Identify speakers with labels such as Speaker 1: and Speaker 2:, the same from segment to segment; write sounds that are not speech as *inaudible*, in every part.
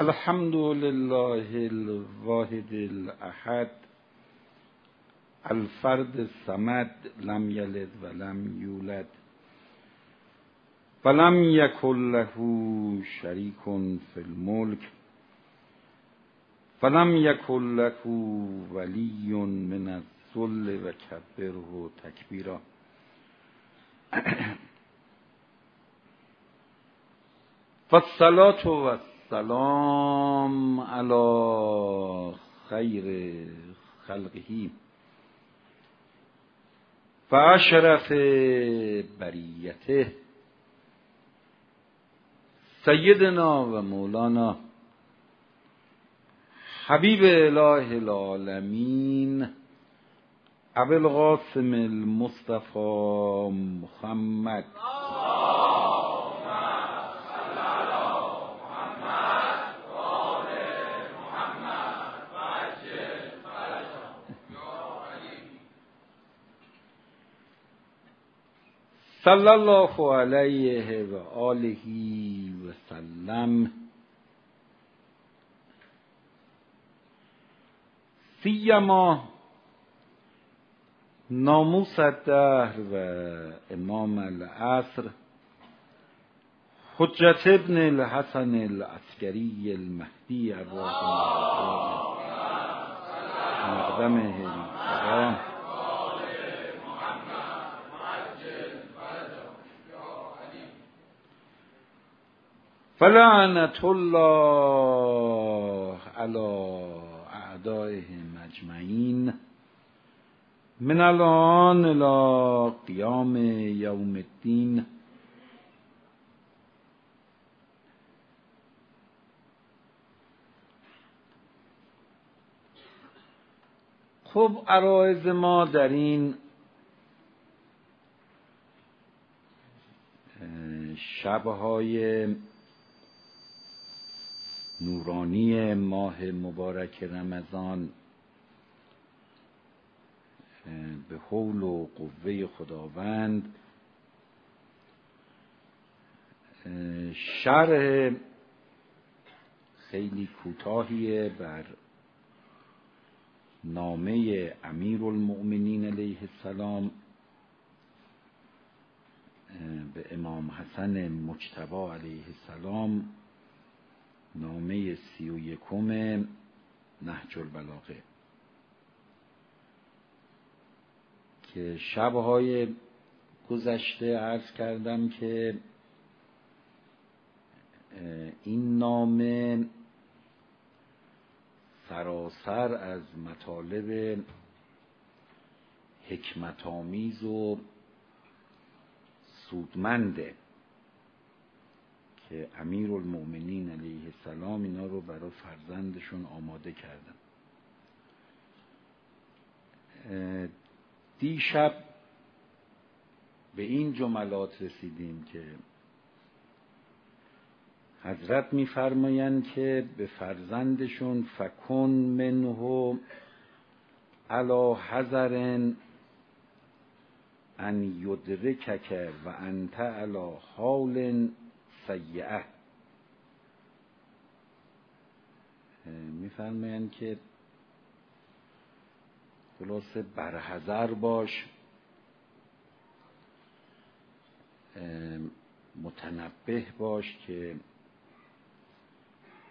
Speaker 1: الحمد لله الواحد الاحد الفرد الصمد لم یلد ولم یولد ولم یکن له شریک فی الملک ولم یکن له ولی من الذل و کبره تکبیرا والصلاة *clears throat* والسلام على خیر خلقه. و اشرف بریته. سیدنا و مولانا. حبیب اله العالمین. القاسم المصطفى محمد. صلى الله عليه وآله وسلم سيما ناموس الدهر وإمام العصر حجة ابن الحسن العسكري المهدي الراحل مقدمه السلام فلعنت الله على اعدائهم اجمعین. من الان الى قیام یوم الدین. خب عرایز ما در این شبهای نورانی ماه مبارک رمضان به حول و قوه خداوند. شرح خیلی کوتاهی بر نامه امیر المؤمنین علیه السلام به امام حسن مجتبا علیه السلام. نامه سی و یکم نهج البلاغه که شبهای گذشته عرض کردم که این نامه سراسر از مطالب حکمت آمیز و سودمنده. که امیر المؤمنین علیه السلام اینا رو برای فرزندشون آماده کردن. دیشب به این جملات رسیدیم که حضرت میفرمایند که به فرزندشون فکن منه علا حذر ان یدرکک و انت علا حال سیعه میفرمایند که خلاصه برحضر باش. متنبه باش که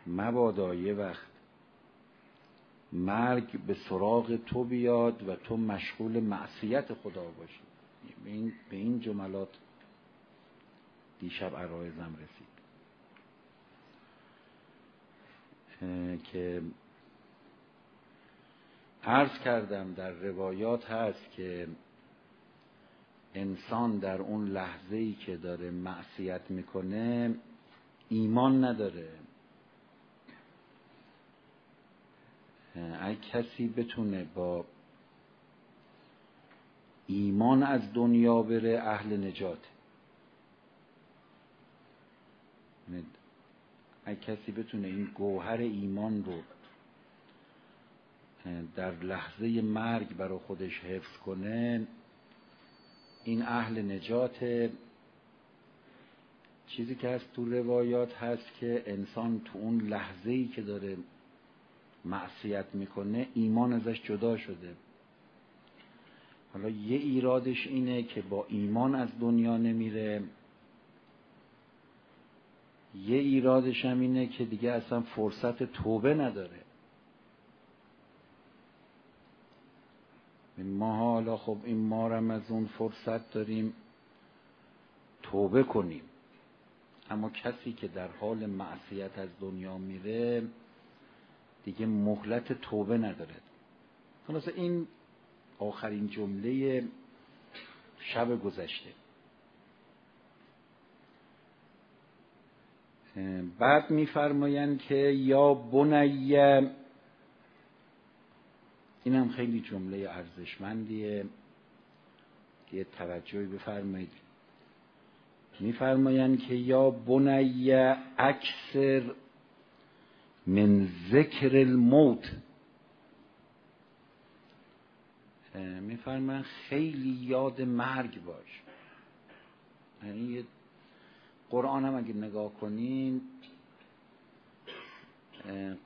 Speaker 1: مبادا یه وقت مرگ به سراغ تو بیاد و تو مشغول معصیت خدا باشی. به این, به این جملات دیشب عرایزم رسید. که عرض کردم در روایات هست که انسان در اون لحظه ای که داره معصیت می‌کنه ایمان نداره. اگه کسی بتونه با ایمان از دنیا بره اهل نجاته. اگه کسی بتونه این گوهر ایمان رو در لحظه مرگ برای خودش حفظ کنه این اهل نجات چیزی که هست تو روایات هست که انسان تو اون لحظه ای که داره معصیت می‌کنه ایمان ازش جدا شده. حالا یه ایرادش اینه که با ایمان از دنیا نمیره. یه ایرادش هم اینه که دیگه اصلا فرصت توبه نداره. ما حالا خب این مارم از اون فرصت داریم توبه کنیم. اما کسی که در حال معصیت از دنیا میره دیگه مهلت توبه نداره. خلاص این آخرین جمله شب گذشته. بعد میفرمایند که یا بنیه این هم خیلی جمله ارزشمندیه. که توجهی بفرمایید. میفرمایند که یا بنیه اکثر من ذکر الموت. میفرمایند خیلی یاد مرگ باش. یعنی قرآن هم اگه نگاه کنین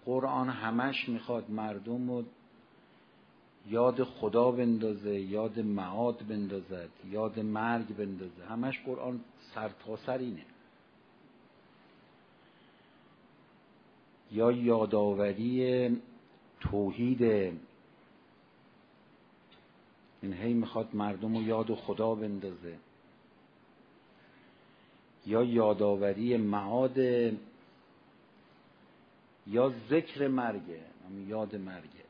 Speaker 1: قرآن همش می‌خواد مردم رو یاد خدا بندازه یاد معاد بندازد یاد مرگ بندازه. همش قرآن سر تا سر اینه. یا یادآوری توحید. این هی می‌خواد مردم رو یاد خدا بندازه. یا یادآوری معاد یا ذکر مرگه یاد مرگه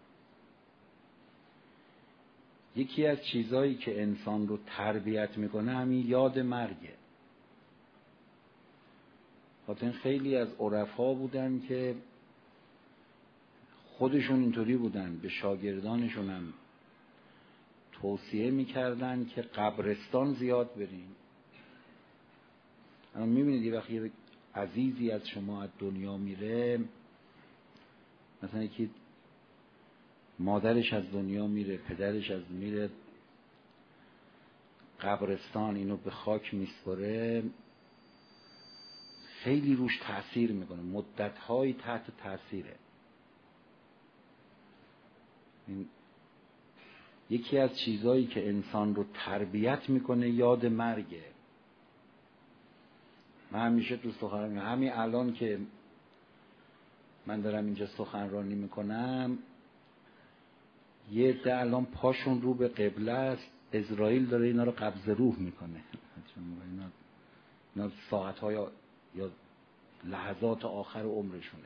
Speaker 1: یکی از چیزهایی که انسان رو تربیت می‌کنه همین یاد مرگه خاطر خیلی از عرفا بودن که خودشون اینطوری بودن به شاگردانشون هم توصیه می‌کردن که قبرستان زیاد بریم. اما می‌بینید یه وقتی عزیزی از شما از دنیا میره مثلا یکی مادرش از دنیا میره پدرش از میره قبرستان اینو به خاک میسپره. خیلی روش تاثیر می‌کنه مدتهایی تحت تاثیره این یکی از چیزهایی که انسان رو تربیت می‌کنه یاد مرگه. من همیشه تو سخنرانی همین الان که من دارم اینجا سخنرانی می‌کنم یه عده الان پاشون رو به قبله است. اسرائیل داره اینا رو قبض روح می‌کنه. اینا, اینا ساعت های یا لحظات آخر عمرشونه.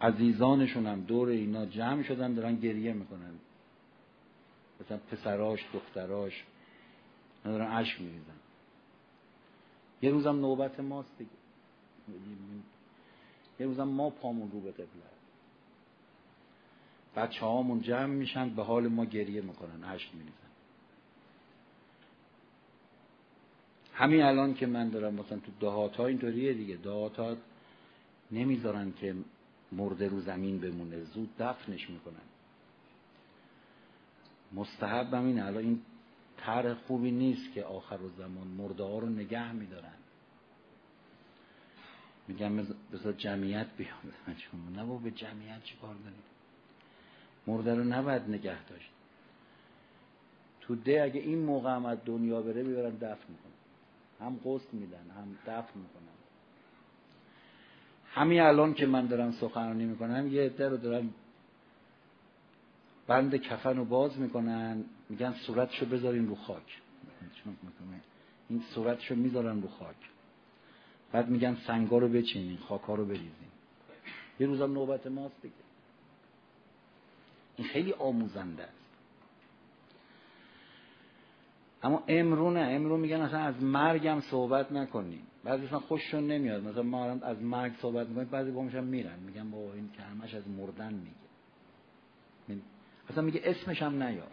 Speaker 1: عزیزانشون هم دور اینا جمع شدن دارن گریه می‌کنن. مثلا پسراش دختراش دارن عشق میریزن. یه روزم نوبت ماست دیگه. یه روزم ما پامون رو به قبله. بچه هامون جمع میشن به حال ما گریه می‌کنن عشق میریزن. همین الان که من دارم مثلا تو دهات ها اینطوریه دیگه. دهات ها نمی‌ذارن که مرده رو زمین بمونه زود دفنش می‌کنن. مستحب هم اینه. الان این طرح خوبی نیست که آخر و زمان مرده ها رو نگه میدارن. میگم بذار جمعیت بیام نه با به جمعیت چی کار دارید مرده رو نباید نگه داشت. تو ده اگه این موقع هم از دنیا بره بیارن دفن می‌کنن. هم قسط میدن هم دفن می‌کنن. همین الان که من دارم سخنرانی می‌کنم یه عده رو دارن بند کفن رو باز می‌کنن میگن صورتشو بذارین رو خاک. این صورتشو می‌ذارن رو خاک. بعد میگن سنگا رو بچینین خاکا رو بریزین. یه روزم نوبت ماست دیگه. این خیلی آموزنده است. اما امرو نه. امرو میگن اصلا از مرگم صحبت نکنیم بعضی اصلا خوششون نمیاد. مثلا ما از مرگ صحبت می‌کنیم بعضی با میرن. میگن با این کلمش از مردن میگه. اصلا میگه اسمش هم نیار.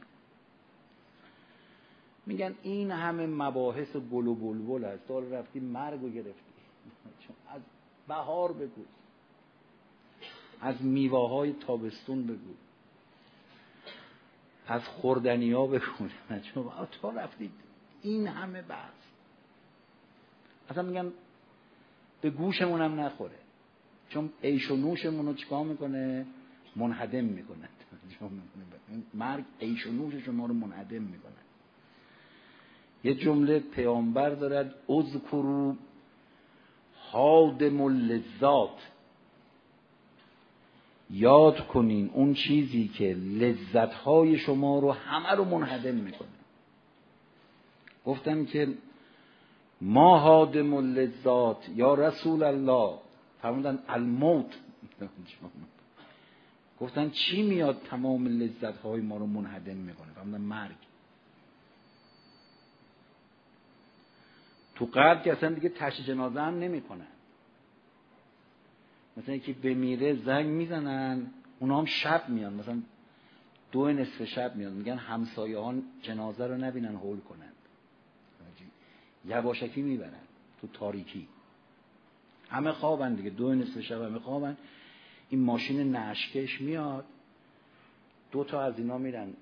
Speaker 1: میگن این همه مباحث گل و بلبل هست دار رفتی مرگ و گرفتی. *laughs* از بهار بگو. از میوه های تابستون بگو. از خوردنی ها بگو. *laughs* چون تو رفتید این همه بحث. اصلا میگن به گوشمون هم نخوره. چون عیش و نوشمون رو چیکار می‌کنه؟ منهدم می‌کنه مرگ عیش و نوش شما رو منهدم می‌کنه. یه جمله پیامبر دارد اذکرو حادم اللذات یاد کنین اون چیزی که لذتهای شما رو همه رو منهدم می‌کنه. گفتم که ما حادم اللذات یا رسول الله. فرمودن الموت. *laughs* گفتن چی میاد تمام لذت های ما رو منهدم می‌کنه؟ فرمودن مرگ. تو قبل که اصلا دیگه تشت جنازه هم نمی‌کنن. مثلا یکی بمیره زنگ می‌زنن اونا هم شب میان. مثلا دو نصف شب میان. میگن همسایه ها جنازه رو نبینن هول کنند یواشکی می‌برن تو تاریکی. همه خوابن دیگه. دو نصف شب همه خوابن. این ماشین نشکش میاد دو تا از اینا میرن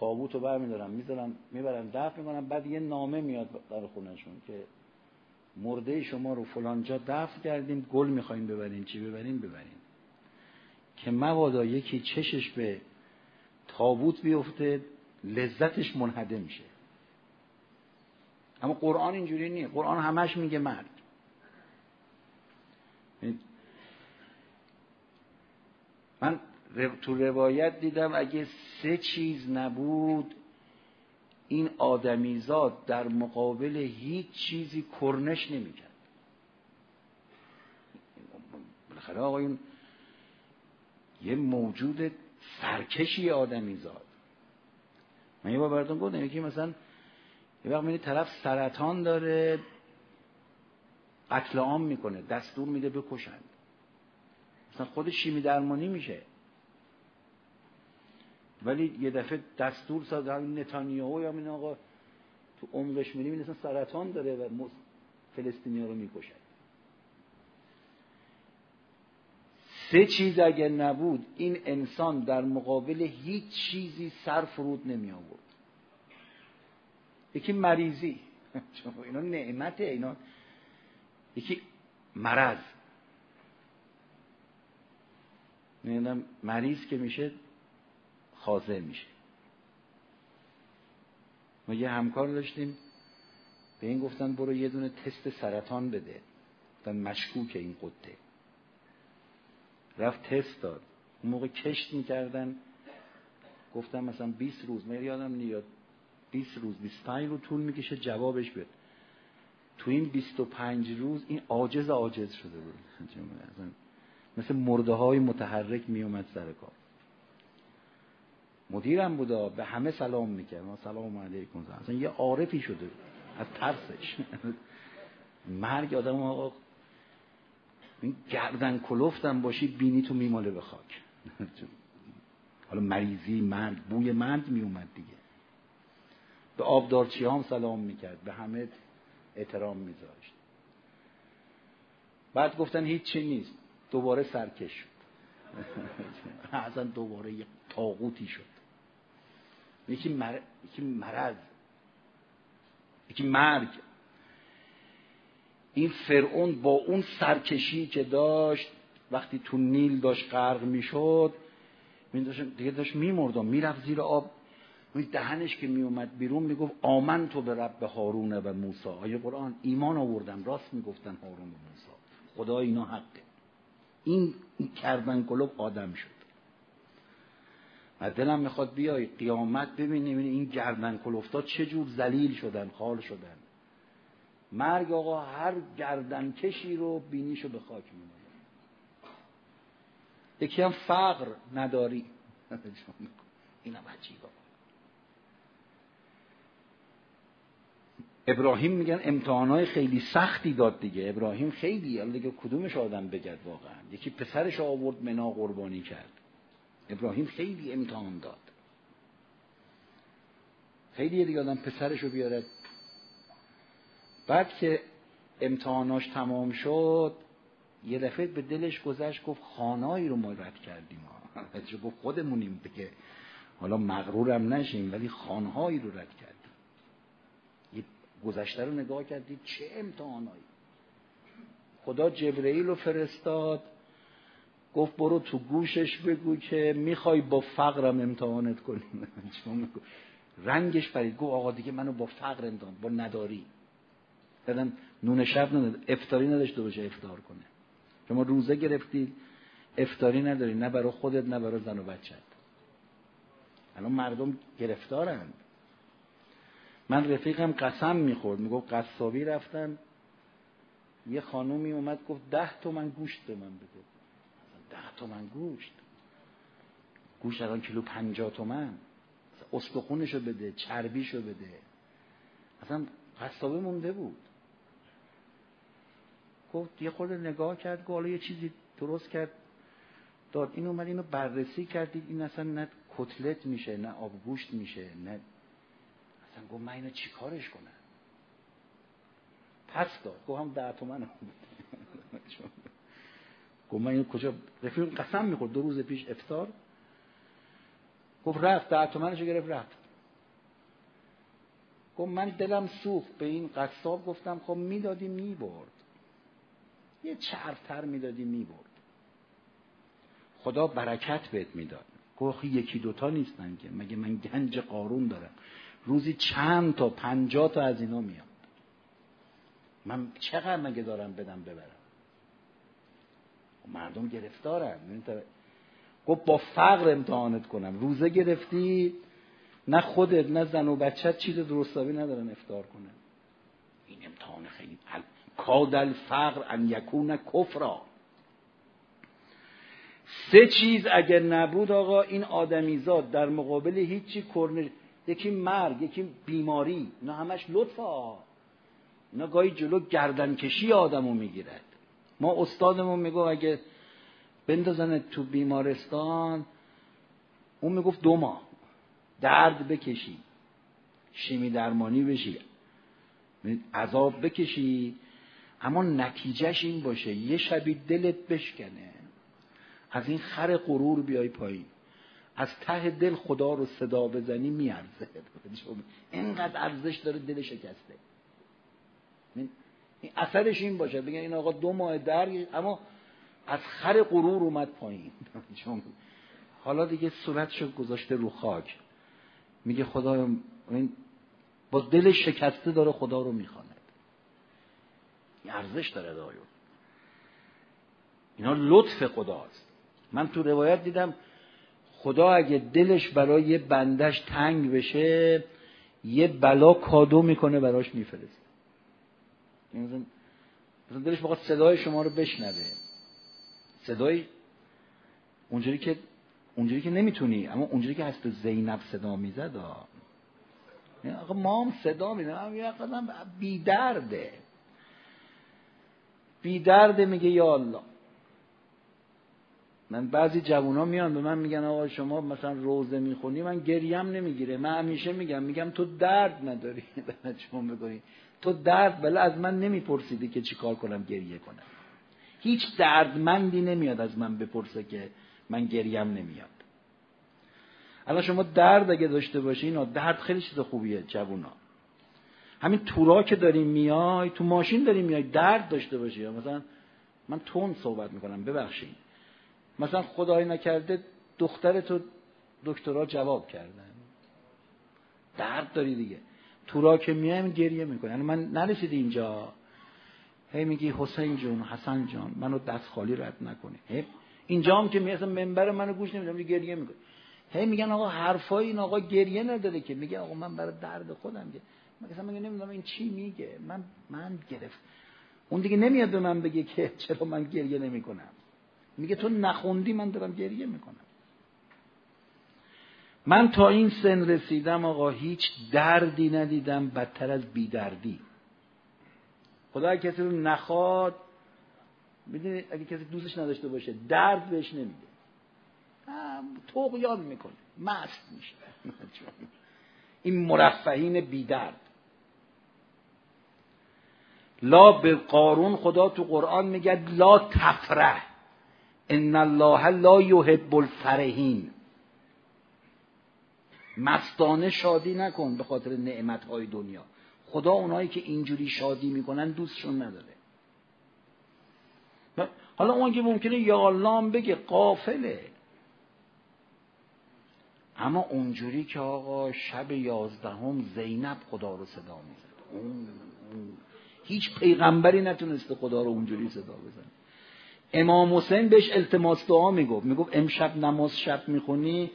Speaker 1: تابوت رو برمیدارن می‌ذارن می‌برن دفن می‌کنن بعد یه نامه میاد در خونشون که مرده شما رو فلانجا دفن کردیم گل می‌خوایم ببرین چی ببرین ببرین که مبادا یکی چشش به تابوت بیفته لذتش منهده میشه. اما قرآن اینجوری نیست. قرآن همش میگه مرد. من تو روایت دیدم اگه سه چیز نبود این آدمیزاد در مقابل هیچ چیزی کرنش نمی‌کرد. بالاخره آقایون یه موجود سرکشی آدمیزاد. من یه بار براتون گفتم یکی مثلا یه وقت می‌دید طرف سرطان داره قتل عام می‌کنه دستور میده بکشند مثلا خود شیمی درمانی میشه. ولی یه دفعه دستور ساز همین نتانیاهو یا این آقا تو عمقش میریم مثلا سرطان داره و فلسطینی رو می‌کشه سه چیز اگر نبود این انسان در مقابل هیچ چیزی سر فرود نمی آورد. یکی مریضی. *laughs* اینا نعمته اینا یکی مرض. مریض که میشه حاضر میشه. ما یه همکار داشتیم به این گفتن برو یه دونه تست سرطان بده. گفتن مشکوک این قده رفت تست داد. اون موقع کشت می‌کردن. گفتن مثلا 20 روز من یادم نیاد. 20 روز 25 رو طول می‌کشه جوابش بیاد تو این 25 روز این عاجز عاجز شده بود. مثل مرده های متحرک میومد سر کار. مدیرم بودا به همه سلام می‌کرد. ما سلام علیکم. اصلا یه عارفی شده از ترسش. مرگ آدم آقا این گردن کلفتم باشی بینی تو میماله به خاک. حالا مریضی مرگ بوی مرگ میومد دیگه. به آبدارچی هم سلام می‌کرد. به همه احترام میذاشت. بعد گفتن هیچ چی نیست. دوباره سرکش شد. *laughs* اصلا دوباره یه تاغوتی شد. یکی, مر... یکی مرض. یکی مرگ. این فرعون با اون سرکشی که داشت وقتی تو نیل داشت غرق می‌شد دیگه داشت میمرد می‌رفت زیر آب. دهنش که میومد بیرون می‌گفت آمن تو به رب هارون و موسی. آیه قرآن ایمان آوردم. راست می‌گفتن هارون و موسی. خدا اینا حقه. این کردن کلوب آدم شد. و دلم می‌خواد بیای قیامت ببینیم این گردن کلفتا چه جور ذلیل شدن خال شدن. مرگ آقا هر گردن کشی رو بینیشو به خاک میمونه یکی هم فقر نداری. *laughs* اینم عجیبه. ابراهیم میگن امتحانای خیلی سختی داد دیگه. ابراهیم خیلی حالا دیگه کدومش آدم بگد واقعا؟ یکی پسرش آورد منا قربانی کرد. ابراهیم خیلی امتحان داد. خیلی دیگه آدم پسرش رو بیاره. بعد که امتحاناش تمام شد یه دفعه به دلش گذشت گفت خانایی رو ما رد کردیم. *laughs* گفت خودمونیم دیگه. حالا مغرورم نشیم ولی خانهایی رو رد کردیم. گذشته رو نگاه کردید چه امتحانایی؟ خدا جبرئیل رو فرستاد گفت برو تو گوشش بگو که می‌خوای با فقرم امتحانت کنی. *laughs* رنگش پرید گفت آقا دیگه منو با فقر امتحان با نداری. بدن نون شب نداره افتاری نداشته باشه افتار کنه. شما روزه گرفتید افتاری نداری نه برای خودت نه برای زن و بچت الان مردم گرفتارند من رفیقم قسم می‌خورد می‌گفت قصابی رفتن. یه خانومی اومد گفت ده تومن گوشت به من بده. ده تومن گوشت. گوشت الان کیلو پنجاه تومن. استخونشو بده چربیشو بده. اصلا قصابه مونده بود. گفت یه خورده نگاه کرد گفت یه چیزی درست کرد. داد این اومد اینو بررسی کردید این اصلا نه کتلت میشه نه آبگوشت میشه نه اصلا گفت من اینو چیکارش کنم؟ پس داد. گفت هم ده تومن *laughs* گفت من اینو کجا رفیق قسم می‌خورد. دو روز پیش افتار گفت رفت. ده تومنشو گرفت رفت. گفت من دلم سوخت. به این قصاب گفتم خب می‌دادی می‌برد. یه چرفتر می‌دادی می‌برد. خدا برکت بهت می‌داد. گفت یکی دوتا نیستن که. مگه من گنج قارون دارم؟ روزی چند تا پنجاه تا از اینا میاد. من چقدر مگه دارم بدم ببرم؟ مردم گرفتارن. گفت با فقر امتحانت کنم. روزه گرفتی نه خودت نه زن و بچت چیز درستابی ندارن افتار کنن. این امتحان خیلی کادل فقر ان یکون کفرا. سه چیز اگر نبود آقا این آدمیزاد در مقابل هیچی کرنش یکی مرگ یکی بیماری اینا همش لطفه ها اینا گاهی جلو گردنکشی آدمو می‌گیرد. ما استادمون میگو اگه بندازن تو بیمارستان اون می‌گفت دو ماه. درد بکشی. شیمی درمانی بشی. عذاب بکشی. اما نتیجهش این باشه. یه شبی دلت بشکنه. از این خر غرور بیای پایین. از ته دل خدا رو صدا بزنی میارزه. اینقدر ارزش داره دل شکسته. این اثرش این باشه. بگن این آقا دو ماه درگ اما از خر غرور اومد پایین. حالا دیگه صورتشو گذاشته رو خاک. میگه خدا با دل شکسته داره خدا رو می‌خواند. این ارزش داره دایون اینا لطف خداست. من تو روایت دیدم خدا اگه دلش برای یه بندش تنگ بشه یه بلا کادو می‌کنه براش میفرسته. مثلا دلش بخواد صدای شما رو بشنوه. صدای اونجوری که اونجوری که نمی‌تونی اما اونجوری که هست زینب صدا می‌زد آقا ما هم صدا می‌زد یه قدم بی درده. بی درده میگه یا الله. من بعضی جوونا میان به من میگن آقا شما مثلا روزه می‌خونی من گریم نمی‌گیره. من همیشه میگم میگم تو درد نداری. *laughs* شما بکنی تو درد بله از من نمیپرسیدی که چیکار کنم گریه کنم. هیچ دردمندی نمیاد از من بپرسه که من گریم نمیاد الان شما درد اگه داشته باشین درد خیلی چیز خوبیه جوونا. همین تورا که داریم میای تو ماشین داریم میای درد داشته باشی. مثلا من تون صحبت می‌کنم ببخشید. مثلا خدای نکرده دختر تو دکترها جواب کردن. درد داری دیگه. تورا که میایم گریه می‌کنه. یعنی من نرسید اینجا. هی میگی حسین جون حسن جان منو دست خالی رد نکنی. اینجا هم که میاسم منبر منو گوش نمیدم گریه می‌کنه. هی میگن آقا حرفای این آقا گریه نداره که. میگه آقا من برای درد خودم که مثلا میگه نمی‌دونم این چی میگه؟ من من گرفت. اون دیگه نمیاد به من بگه که چرا من گریه نمی‌کنم. میگه تو نخوندی من دارم گریه می‌کنم. من تا این سن رسیدم آقا هیچ دردی ندیدم بدتر از بیدردی. خدا کسی رو نخواد می‌دونی؟ اگه کسی دوستش نداشته باشه درد بهش نمیده. توقیان می‌کنه مست میشه. *laughs* این مرفهین بیدرد. لا به قارون خدا تو قرآن میگه لا تفرح. ان الله لا یحب الفرحین. مستانه شادی نکن به خاطر نعمتهای دنیا. خدا اونایی که اینجوری شادی می‌کنن دوستشون نداره. حالا اون که ممکنه یالام بگه قافله. اما اونجوری که آقا شب یازدهم زینب خدا رو صدا می‌زد. اون هیچ پیغمبری نتونسته خدا رو اونجوری صدا بزنه. امام حسین بهش التماس دعا می‌گفت. می‌گفت امشب نماز شب می‌خونی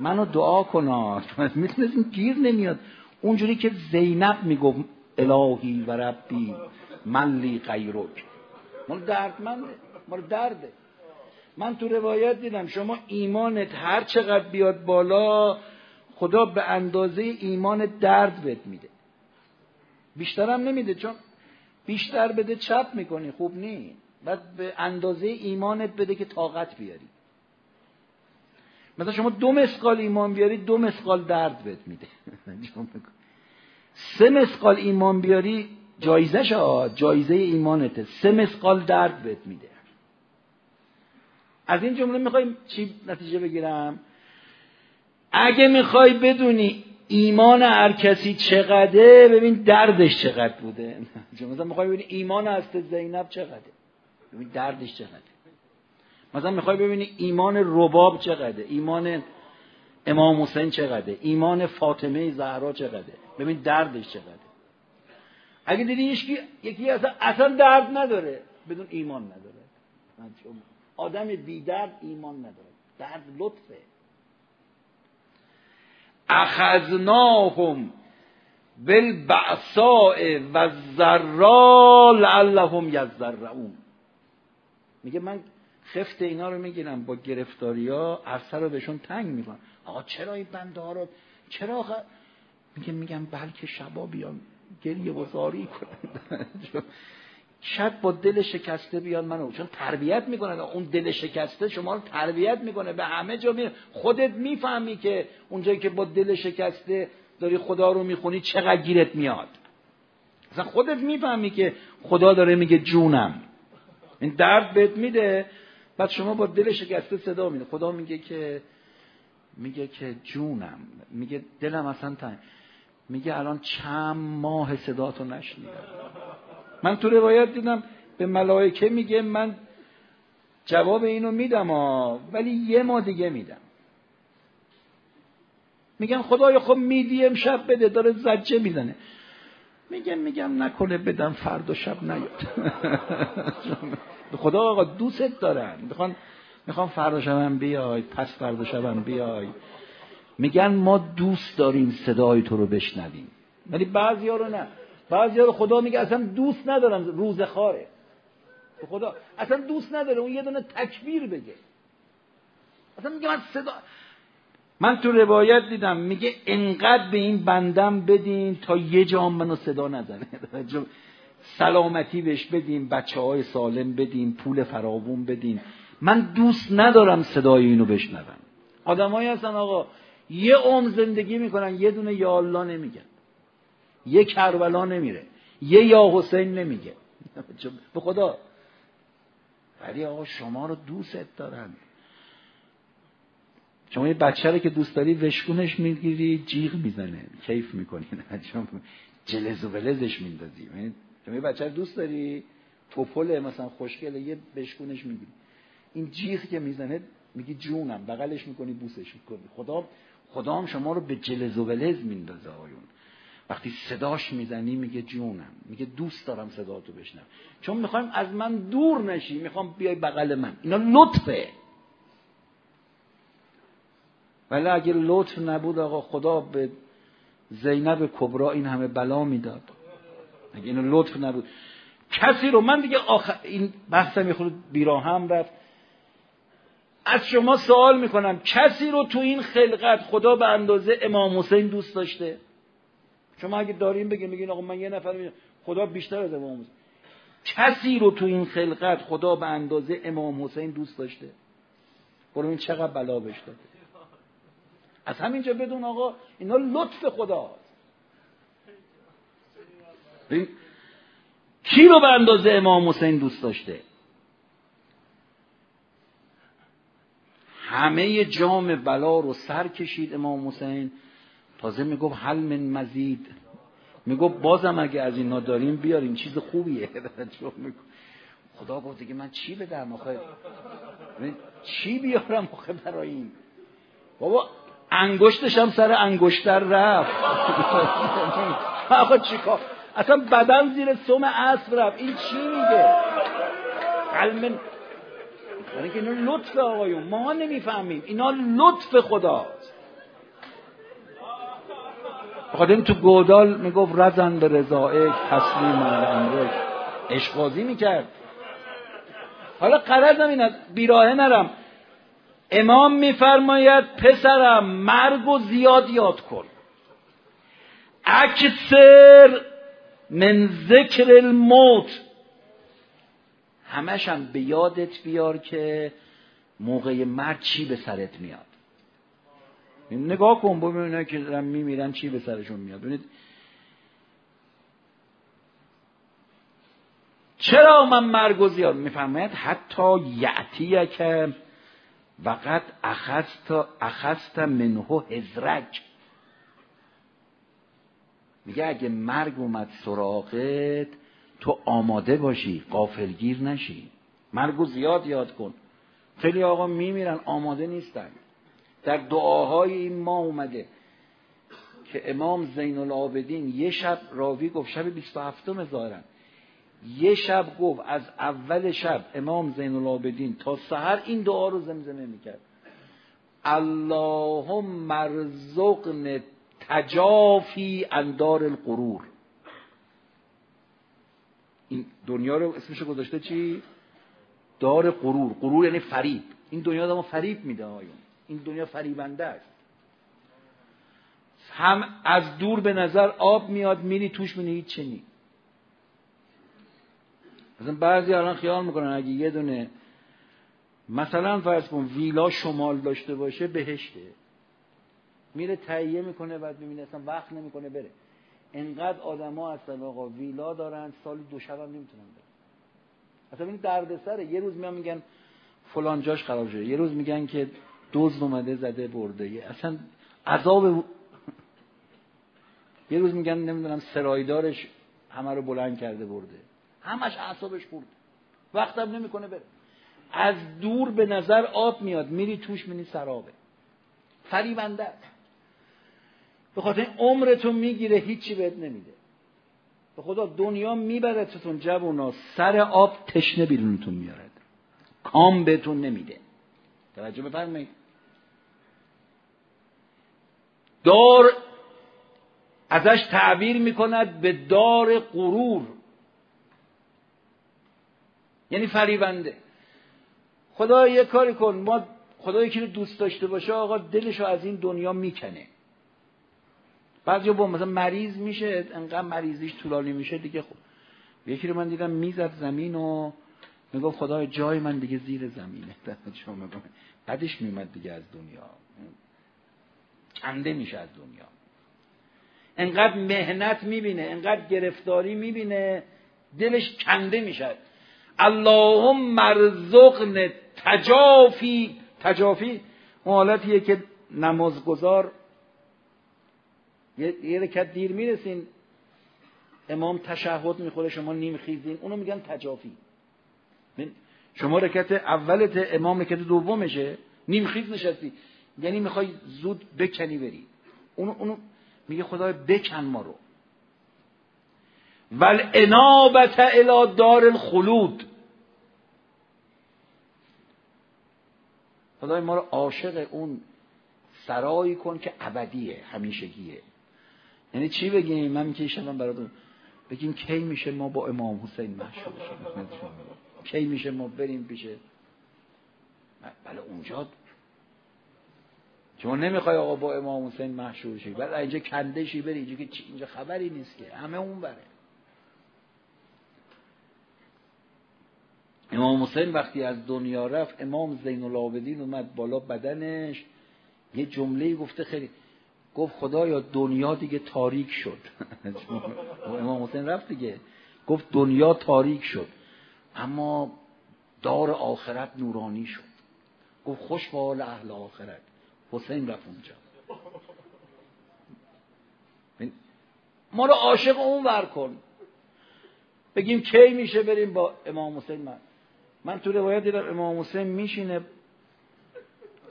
Speaker 1: منو دعا کنا *laughs* می‌تونست این گیر نمیاد. اونجوری که زینب می‌گفت الهی و ربی من لی غیرک. مال دردمنده مال درده. من تو روایت دیدم شما ایمانت هر چقدر بیاد بالا خدا به اندازه ایمان درد بهت میده. بیشترم نمیده چون بیشتر بده چپ می‌کنی خوب نی بعد به اندازه ایمانت بده که طاقت بیاری. مثلا شما دو مسقال ایمان بیاری دو مسقال درد بهت میده. *laughs* سه مسقال ایمان بیاری جایزش ها جایزه ایمانته. سه مسقال درد بهت میده. از این جمله می‌خوای چی نتیجه بگیرم؟ اگه می‌خوای بدونی ایمان هر کسی چقدره ببین دردش چقدر بوده. *laughs* مثلا می‌خوای ببینی ایمان هست زینب چقدره. ببین دردش چقدره. مثلا می‌خوای ببینی ایمان رباب چقدره ایمان امام حسین چقدره ایمان فاطمه زهرا چقدره ببین دردش چقدره. اگه دیدی یکی یکی اصلا, اصلا درد نداره بدون ایمان نداره. آدم بی درد ایمان نداره. درد لطفه. اخذناهم بالبعصاء و ذرا لعلهم یذرعون. میگه من خفت اینا رو می‌گیرم با گرفتاری ها عرصه رو بهشون تنگ می‌کنم. آقا چرا این بنده ها رو؟ چرا میگه میگم بلکه شبا بیان گریه و زاری کنن شاید با دل شکسته بیاد منو. چون تربیت می‌کنه. اون دل شکسته شما رو تربیت می‌کنه. به همه جا می... خودت می‌فهمی که اونجایی که با دل شکسته داری خدا رو می‌خونی چقدر گیرت میاد. اصلا خودت می‌فهمی که خدا داره میگه جونم. این درد بهت میده بعد شما با دل شکسته صدا میده خدا میگه که میگه که جونم میگه دلم اصلا تنگ. میگه الان چند ماه صداتو نشنیدم. من تو روایت دیدم به ملائکه میگه من جواب اینو میدم ولی یه ما دیگه میدم. میگن خدای خب میدی امشب بده داره زجه می‌زنه. میگم میگم نکنه بدم فردا شب نیاد. *laughs* خدا آقا دوست دارن. می‌خوان می‌خوان فردا شبم بیای پس فردا شبم بیای. میگن ما دوست داریم صدای تو رو بشنویم. ولی بعضی ها رو نه. بعضی رو خدا میگه اصلا دوست ندارم روز خاره خدا. اصلا دوست نداره. اون یه دونه تکبیر بگه. اصلا میگه من صدا من تو روایت دیدم میگه انقدر به این بندم بدین تا یه جام منو صدا نزنه. *laughs* سلامتی بهش بدین بچه های سالم بدین پول فراوون بدین. من دوست ندارم صدای اینو بشنوم. آدمایی هستن آقا یه عمر زندگی می‌کنن یه دونه یا الله نمیگن. یه کربلا نمیره. یه یا حسین نمیگه. *laughs* به خدا. ولی آقا شما رو دوست دارن. شما یه بچه رو که دوست داری وشکونش می‌گیری جیغ می‌زنه. کیف می‌کنی. جلز و ولزش میندازی. شما یه بچه رو دوست داری توپل مثلا خوشگله یه بشکونش می‌گیری. این جیغ که می‌زنه میگی جونم بغلش می‌کنی بوسش می‌کنی. خدا خدا هم شما رو به جلز و ولز میندازه آیون وقتی صداش می‌زنی میگه جونم. میگه دوست دارم صدا تو بشنم چون می‌خوایم از من دور نشی می‌خوام بیای بغل من. اینا لطفه. ولی اگه لطف نبود آقا خدا به زینب کبرا این همه بلا می‌داد. اگه اینو لطف نبود. کسی رو من دیگه آخر این بحثم می‌خواد بیراهم رفت. از شما سوال می‌کنم. کسی رو تو این خلقت خدا به اندازه امام حسین دوست داشته؟ شما اگه داریم بگیم بگین آقا من یه نفر میگم خدا بیشتر از امام حسین. کسی رو تو این خلقت خدا به اندازه امام حسین دوست داشته؟ برو این چقدر بلا بهش داده. از همینجا بدون آقا اینا لطف خداست. کی رو به اندازه امام حسین دوست داشته؟ همه جام بلا رو سر کشید امام حسین. تازه می‌گفت حل من مزید. می‌گفت بازم اگه از اینا داریم بیاریم چیز خوبیه. *laughs* خدا گفت دیگه من چی بدم آخه؟ چی بیارم آخه برای این؟ بابا انگشتش هم سر انگشتر رفت. آقا چیکار؟ اصلا بدن زیر سوم اسب رفت. این چی میگه؟ قلم برای که اینا لطف آقایون. ما نمی‌فهمیم. اینا لطف خداست. بخاطر تو گودال می‌گفت رزن به رضائک تسلیم امرک عشقازی می‌کرد. حالا قرضم این بیراهه نرم. امام میفرماید پسرم مرگ و زیاد یاد کن. اکثر من ذکر الموت. همش هم به یادت بیار که موقع مرگ چی به سرت میاد. نگاه کن ببین که دارن میمیرن چی به سرشون میاد. ببینید. چرا من مرگ و زیاد؟ میفرماید حتی یعتیه که وقت اخست اخست منهو هزرک میگه اگه مرگ اومد سراغت تو آماده باشی قافلگیر نشی. مرگو زیاد یاد کن. خیلی آقا میمیرن آماده نیستن. در دعاهای این ما اومده که امام زین العابدین یه شب راوی گفت شب 27 ظاهرا. یه شب گفت از اول شب امام زین العابدین تا سحر این دعا رو زمزمه می‌کرد. اللهم مرزقن تجافی اندار القرور این دنیا رو اسمش گذاشته چی؟ دار غرور. غرور یعنی فریب. این دنیا ما فریب میده آیون این دنیا فریبنده است. هم از دور به نظر آب میاد میری توش میری هیچ چنی مثلا بعضی الان خیال می‌کنن اگه یه دونه مثلا فرض کن ویلا شمال داشته باشه بهشته. میره تهیه می‌کنه بعد می‌بینه اصلا وقت نمی‌کنه بره. انقدر آدما هستن آقا ویلا دارن سالی دو شب هم نمی‌تونن برن. اصلا این دردسره. یه روز میان میگن فلان جاش خراب شده. یه روز میگن که دوز اومده زده برده. اصلا عذاب یه روز میگن نمی‌دونم سرایدارش همه رو بلند کرده برده. همش اعصابش خورد. وقتم نمی‌کنه بره. از دور به نظر آب میاد. میری توش میری سرابه. فریبنده است. به خاطر عمرتون می‌گیره هیچی بهت نمیده. به خدا دنیا میبرتتون جوونا. سر آب تشنه بیرونتون میارد کام بهتون نمیده. توجه بفرمایید. دار ازش تعبیر می‌کند به دار غرور. یعنی فریبنده. خدا یه کاری کن ما خدا یکی رو دوست داشته باشه آقا دلشو از این دنیا می‌کنه. بعضی با مثلا مریض میشه انقدر مریضیش طولانی میشه دیگه خب. یکی رو من دیدم می‌زد زمین و می‌گفت خدای جای من دیگه زیر زمینه. *laughs* بعدش میومد دیگه از دنیا. کنده میشه از دنیا. انقدر مهنت می‌بینه انقدر گرفتاری می‌بینه دلش کنده میشه. اللهم مرزقن تجافی تجافی اون حالتیه که نمازگزار. یه, رکت دیر می‌رسین. امام تشهد می‌خوره شما نیم خیزین. اونو میگن تجافی. شما رکت اولت امام رکت دومشه. نیم خیز نشستی. یعنی می‌خوای زود بکنی بری. اونو, اونو میگه خدای بکن ما رو. ول انابت الى دار الخلود. خدای ما رو عاشق اون سرایی کن که ابدیه همیشگیه. یعنی چی بگیم؟ من می‌کشم براتون بگیم کی میشه ما با امام حسین محشور شیم؟ کی میشه ما بریم پیشه بله اونجا. شما نمی‌خوای آقا با امام حسین محشور شی. بعد اینجا کنده شی بری اینجا که اینجا خبری نیست که. همه اون بره امام حسین وقتی از دنیا رفت امام زین العابدین اومد بالا بدنش یه جمله گفته خیلی گفت خدایا دنیا دیگه تاریک شد. *laughs* امام حسین رفت دیگه. گفت دنیا تاریک شد. اما دار آخرت نورانی شد. گفت خوش به حال اهل آخرت. حسین رفت اونجا. ما رو عاشق اون ور کن. بگیم کی میشه بریم با امام حسین؟ من. من تو روایت دیدم امام حسین میشینه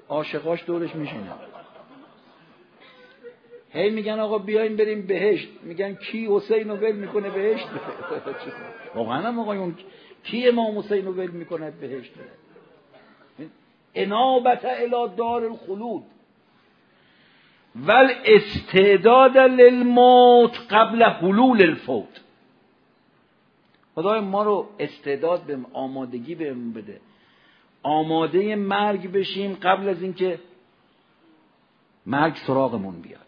Speaker 1: عاشقاش دورش میشینه. هی میگن آقا بیایم بریم بهشت. میگن کی حسین رو ول می‌کنه بهشت؟ *laughs* واقعا هم آقایون کی امام حسین رو ول می‌کنه بهشت؟ انابت الى دار الخلود. ول استعداد للموت قبل حلول الفوت. خدای ما رو استعداد به آمادگی بهمون بده. آماده مرگ بشیم قبل از اینکه مرگ سراغمون بیاد.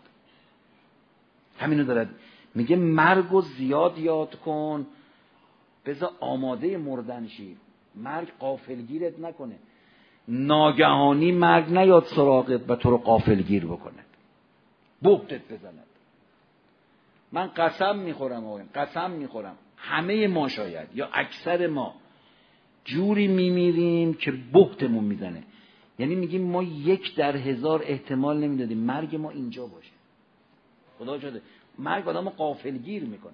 Speaker 1: همینو دارد میگه مرگ و زیاد یاد کن. بذار آماده مردن شی. مرگ قافلگیرت نکنه. ناگهانی مرگ نیاد سراغت و تو رو قافلگیر بکنه. بغتت بزند من قسم می‌خورم آقای قسم می‌خورم. همه ما شاید یا اکثر ما جوری میمیریم که بختمون می‌زنه. یعنی میگیم ما یک در هزار احتمال نمی‌دادیم مرگ ما اینجا باشه. خدا شده. مرگ آدم قافلگیر می‌کنه.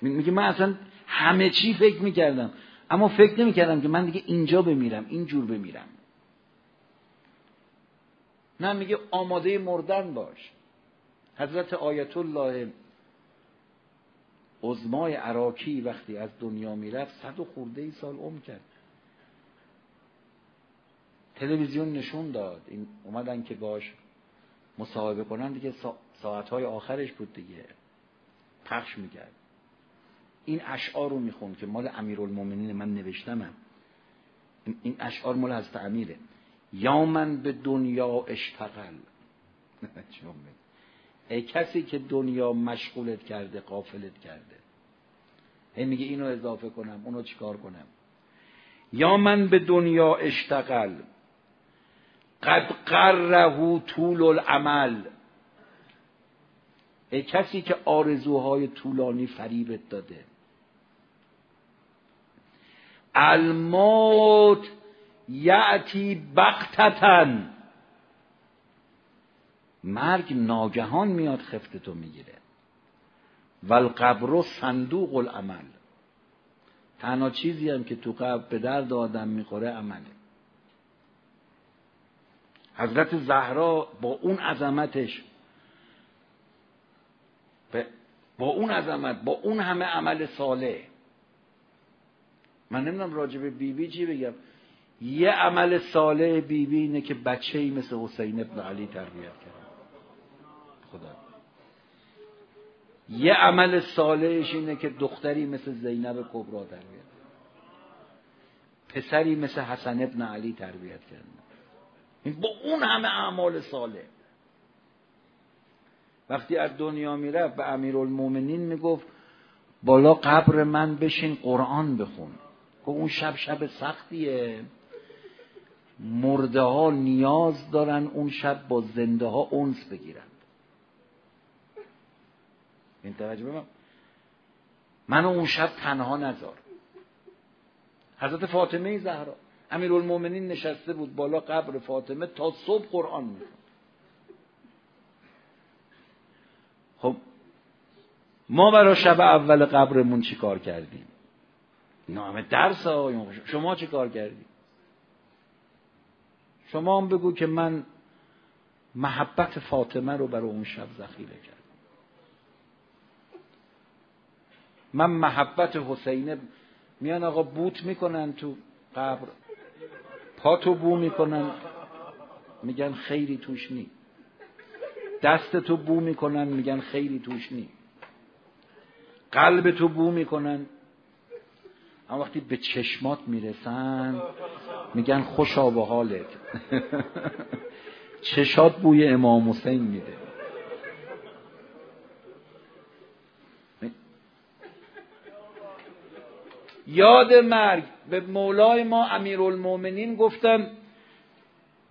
Speaker 1: میگه من اصلا همه چی فکر می‌کردم. اما فکر نمی‌کردم که من دیگه اینجا بمیرم اینجور بمیرم. نه میگه آماده مردن باش. حضرت آیت الله عزمای عراکی وقتی از دنیا می‌رفت صد و خورده ای سال عمر کرد. تلویزیون نشون داد. این اومدن که باش مصاحبه کنن دیگه ساعتهای آخرش بود دیگه. پخش می‌کرد. این اشعار رو میخون که مال امیرالمومنین من نوشتمم. این اشعار مال از امیره. یا من به دنیا اشتغل. *laughs* ای کسی که دنیا مشغولت کرده قافلت کرده. هی میگه اینو اضافه کنم اونو چیکار کنم؟ یا من به دنیا اشتغل قد قره طول العمل. ای کسی که آرزوهای طولانی فریبت داده. الموت یعتی بقتتن مرگ ناگهان میاد خفتتو می‌گیره. و القبر صندوق العمل. تنها چیزی هم که تو قبر به درد آدم می‌خوره عمله. حضرت زهرا با اون عظمتش با اون عظمت با اون همه عمل صالح. من نمی‌دونم راجع به بیبی بی چی بگم. یه عمل صالح بیبی بی اینه که بچه ای مثل حسین ابن علی تربیت کرد خدا. یه عمل صالحش اینه که دختری مثل زینب کبرا تربیت پسری مثل حسن ابن علی تربیت کرد با اون همه اعمال صالح. وقتی از دنیا می‌رفت به امیرالمومنین می‌گفت بالا قبر من بشین قرآن بخون. که اون شب شب سختیه. مرده ها نیاز دارن اون شب با زنده ها اونس بگیرن. این توجه من. منو اون شب تنها نذار حضرت فاطمه زهرا. امیرالمومنین نشسته بود بالا قبر فاطمه تا صبح قرآن می‌خوند. خب ما برای شب اول قبرمون چی کار کردیم؟ نامه درس آقایون شما چی کار کردیم؟ شما هم بگو که من محبت فاطمه رو برای اون شب ذخیره کردم. من محبت حسینه میان آقا بوت می‌کنن تو قبر. پاتو بو می‌کنن. میگن خیری توش نی. دست تو بو می‌کنن میگن خیری توش نی. قلب تو بو می‌کنن. اما وقتی به چشمات می‌رسن میگن خوشا به حالت. *laughs* چشات بوی امام حسین میده. یاد مرگ به مولای ما امیرالمومنین گفتن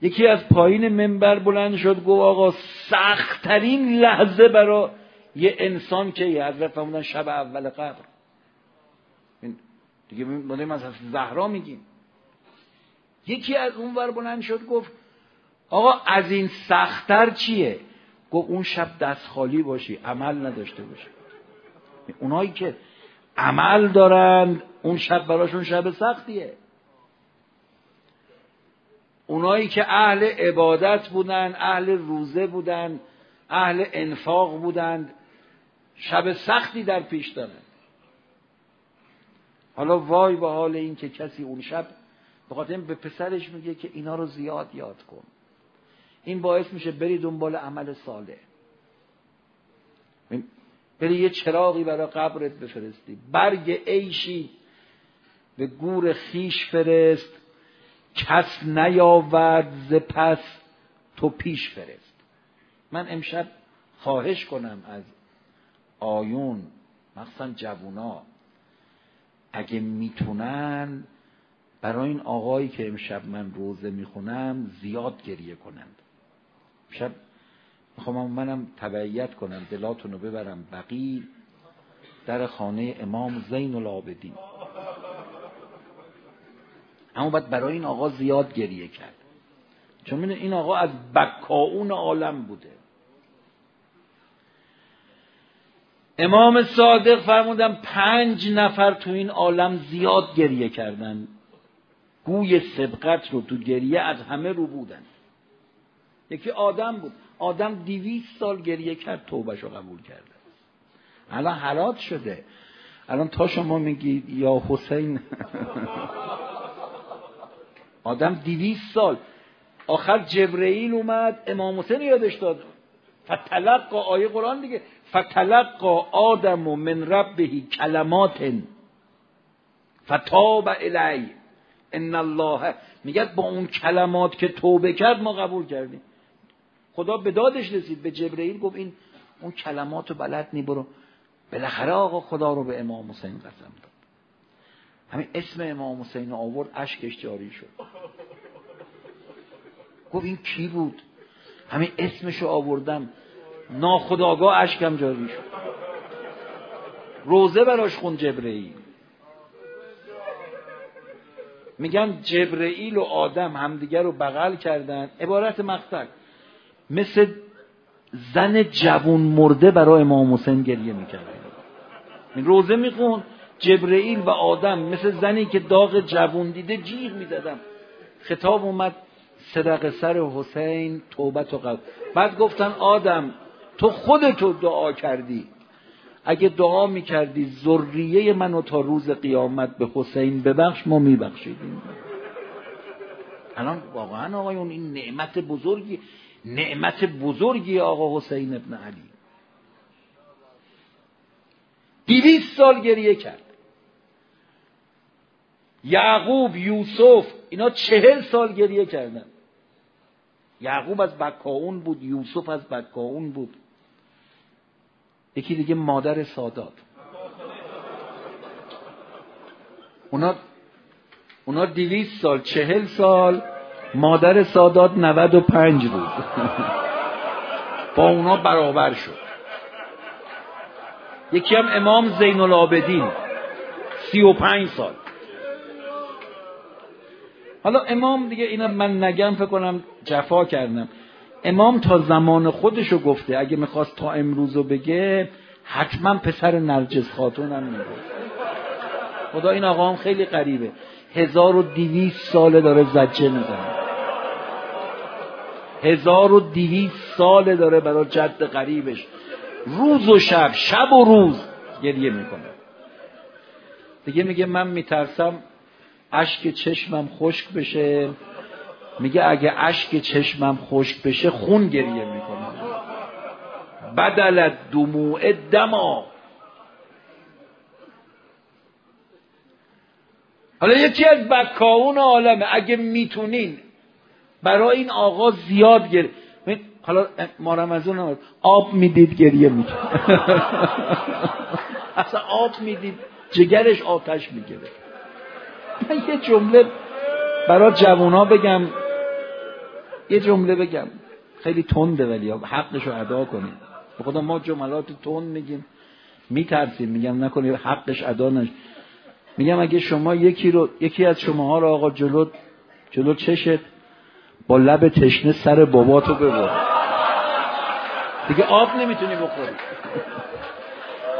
Speaker 1: یکی از پایین منبر بلند شد گفت آقا سختترین لحظه برای یه انسان که یه حضرت فرمودن شب اول قبر. دیگه ما از زهرا میگیم. یکی از اون ور بلند شد گفت آقا از این سختتر چیه؟ گفت اون شب دست خالی باشی عمل نداشته باشی. اونایی که عمل دارند اون شب براشون شب سختیه. اونایی که اهل عبادت بودن اهل روزه بودن اهل انفاق بودند شب سختی در پیش دارن. حالا وای به حال این که کسی اون شب بخاطر به پسرش میگه که اینا رو زیاد یاد کن. این باعث میشه بری دنبال عمل صالح. بری یه چراغی برای قبرت بفرستی. برگ عیشی. به گور خیش فرست. کس نیاورد ز پس تو پیش فرست. من امشب خواهش کنم از آیون مخصوصا جوونا اگه می‌تونن برای این آقایی که امشب من روزه می‌خونم زیاد گریه کنند. امشب می‌خوام منم تبعیت کنم دلاتون رو ببرم. بقیل در خانه امام زین العابدین اما باید برای این آقا زیاد گریه کرد. چون این آقا از بکاون عالم بوده. امام صادق فرمودن پنج نفر تو این عالم زیاد گریه کردن. گوی سبقت رو تو گریه از همه رو بودن. یکی آدم بود. آدم دیویست سال گریه کرد توبش رو قبول کرده. الان حلات شده. الان تا شما میگید یا حسین؟ *laughs* آدم دیویست سال. آخر جبرئیل اومد امام حسین یادش داد. فتلقا آیه قرآن دیگه. فتلقا آدم و من ربهی کلمات فتاب الی ان الله. میگه با اون کلمات که توبه کرد ما قبول کردیم. خدا به دادش رسید به جبرئیل گفت این اون کلمات رو بلد نی برو. بالاخره آقا خدا رو به امام حسین قسم داد. همین اسم امام حسین آورد اشکش جاری شد. گفت این کی بود؟ همین اسمشو آوردم. ناخداگاه اشکم جاری شد. روزه براش خون جبرئیل. میگن جبرئیل و آدم همدیگر رو بغل کردن. عبارت مقتل مثل زن جوون مرده برای امام حسین گریه می‌کرد. روزه میخون جبرئیل و آدم مثل زنی که داغ جوون دیده جیغ می‌زدن. خطاب اومد صدق سر حسین توبت و قبل بعد گفتن آدم تو خودتو دعا کردی. اگه دعا می‌کردی ذریه منو تا روز قیامت به حسین ببخش ما میبخشیدیم. الان واقعا آقایون این نعمت بزرگی. نعمت بزرگی آقا حسین ابن علی. دیویست سال گریه کرد. یعقوب یوسف اینا چهل سال گریه کردن. یعقوب از بکاون بود یوسف از بکاون بود. یکی دیگه مادر سادات. اونا اونا دیویست سال چهل سال مادر سادات نود و پنج روز با اونا برابر شد. یکی هم امام زین العابدین سی و پنج سال. حالا امام دیگه اینا من نگم فکر کنم جفا کردم. امام تا زمان خودشو گفته اگه می‌خواست تا امروزو بگه حتما پسر نرجس خاتون هم میگه خدا این آقا هم خیلی قریبه هزار و دیویس ساله داره زجه می‌زنه. هزار و دیویس ساله داره برای جد قریبش روز و شب شب و روز گریه می‌کنه. دیگه میگه من میترسم اشک چشمم خشک بشه. میگه اگه اشک چشمم خشک بشه خون گریه می‌کنم بدل دموع دما. حالا یکی از بکاون عالمه. اگه می‌تونین برای این آقا زیاد گریه. حالا ما رمزون آب می‌دید گریه می‌کنه *laughs* اصلا آب می‌دید جگرش آتش می‌گیره من یه جمله برای جوونا بگم. یه جمله بگم. خیلی تنده ولی حقش رو ادا کنیم. به خدا ما جملات تند میگیم. میترسیم. میگم نکنید حقش ادا نش میگم اگه شما یکی رو یکی از شماها رو آقا جلو جلو چشت با لب تشنه سر باباتو ببر. دیگه آب نمی‌تونی بخوری.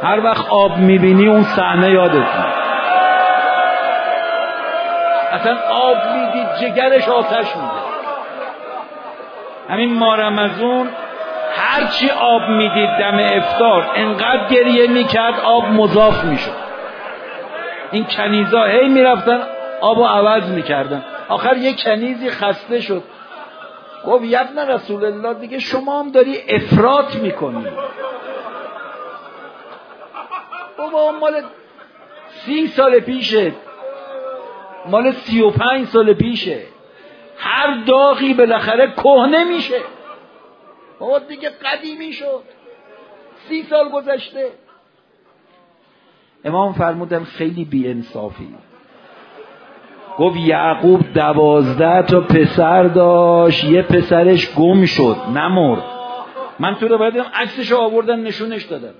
Speaker 1: هر وقت آب می‌بینی اون صحنه یادت میاد اصلا آب می‌دید جگرش آتش میده. همین مارمزون هرچی آب می‌دید دم افتار انقدر گریه می‌کرد آب مضاف می‌شد. این کنیزا هی می‌رفتن آب و عوض می‌کردن. آخر یه کنیزی خسته شد. گفت یبن رسول الله دیگه شما هم داری افراط می‌کنی. بابا مال سی سال پیشه. مال سی و پنج سال پیشه. هر داغی بالاخره کهنه میشه. بابا دیگه قدیمی شد. سی سال گذشته. امام فرمودن خیلی بی انصافی گفت یعقوب دوازده تا پسر داشت یه پسرش گم شد نمرد. من تو رو باید عکسش آوردن نشونش دادم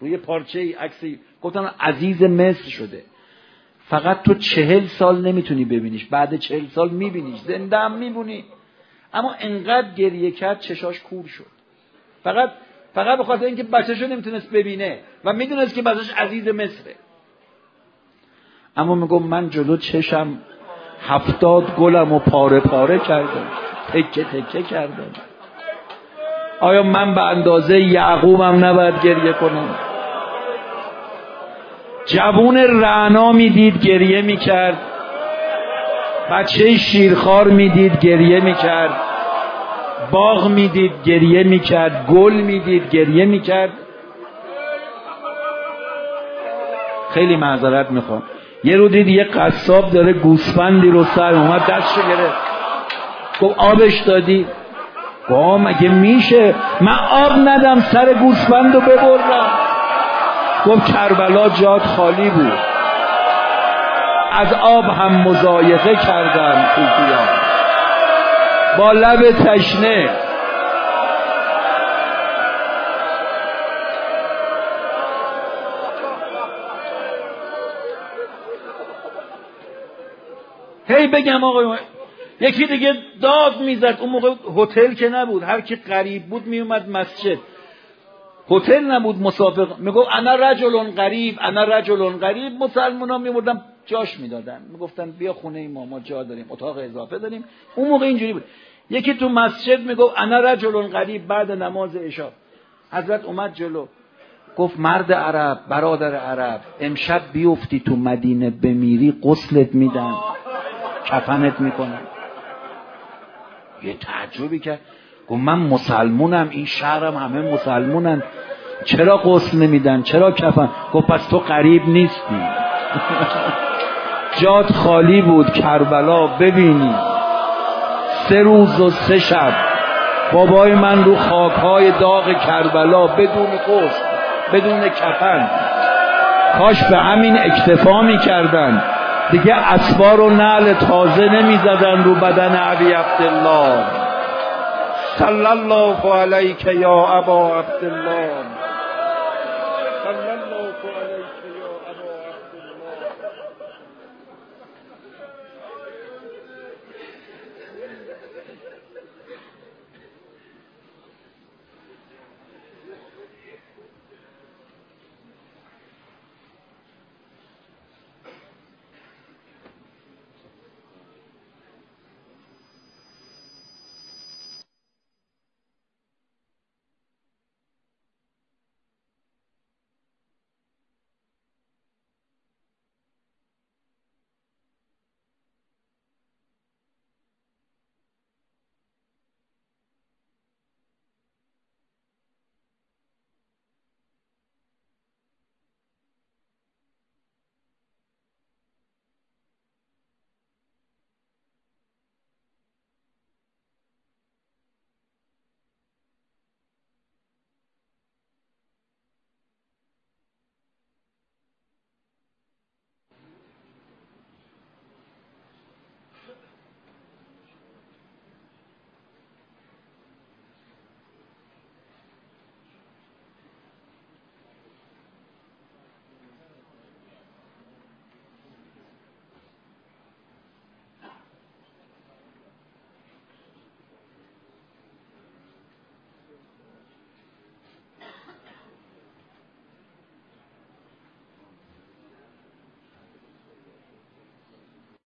Speaker 1: روی پارچه عکسی. گفتن عزیز مصر شده. فقط تو چهل سال نمی‌تونی ببینیش بعد چهل سال میبینیش. زنده هم میبونی اما انقدر گریه کرد چشاش کور شد. فقط فقط به خاطر اینکه بچه‌شو نمی‌تونست ببینه و می‌دونست که بچه‌ش عزیز مصره. اما میگم من جلو چشم هفتاد گلم و پاره پاره کردم. تکه تکه کردم. آیا من به اندازه یعقوبم نباید گریه کنم؟ جوون رعنا می‌دید گریه می‌کرد. بچه شیرخوار می‌دید گریه می‌کرد. باغ می‌دید گریه می‌کرد. گل می‌دید گریه می‌کرد. خیلی معذرت می‌خوام. یه رو دید یه قصاب داره گوسفندی رو سر اومد دستشو گرفت. گفت آبش دادی؟ گفت مگه میشه؟ من آب ندم سر گوسفند رو ببرم. گفت کربلا جاد خالی بود. از آب هم مزایقه کردن خوفیان با لب تشنه. هی بگم آقای یکی دیگه داد می‌زد. اون موقع هتل که نبود. هر کی غریب بود میومد مسجد. هتل نبود مسافر می‌گفت انا رجل غریب انا رجل غریب. مسلمان ها میبردن جاش می‌دادن. می‌گفتن بیا خونه ما ما جا داریم اتاق اضافه داریم. اون موقع اینجوری بود. یکی تو مسجد می‌گفت انا رجل غریب بعد نماز عشا. حضرت اومد جلو. گفت مرد عرب برادر عرب امشب بیفتی تو مدینه بمیری قسلت میدن. کفنت می‌کنن یه تعجبی کرد گفت من مسلمونم این شهرم همه مسلمونن. چرا قسل نمیدن؟ چرا کفن؟ گفت پس تو قریب نیستی. *laughs* جاد خالی بود کربلا ببینی. سه روز و سه شب. بابای من رو خاکهای داغ کربلا بدون قسل بدون کفن. کاش به همین اکتفا می‌کردن. دیگه اسبار و نعل تازه نمی‌زدن رو بدن عبی عبدالله. صلی الله علیک یا ابا عبدالله.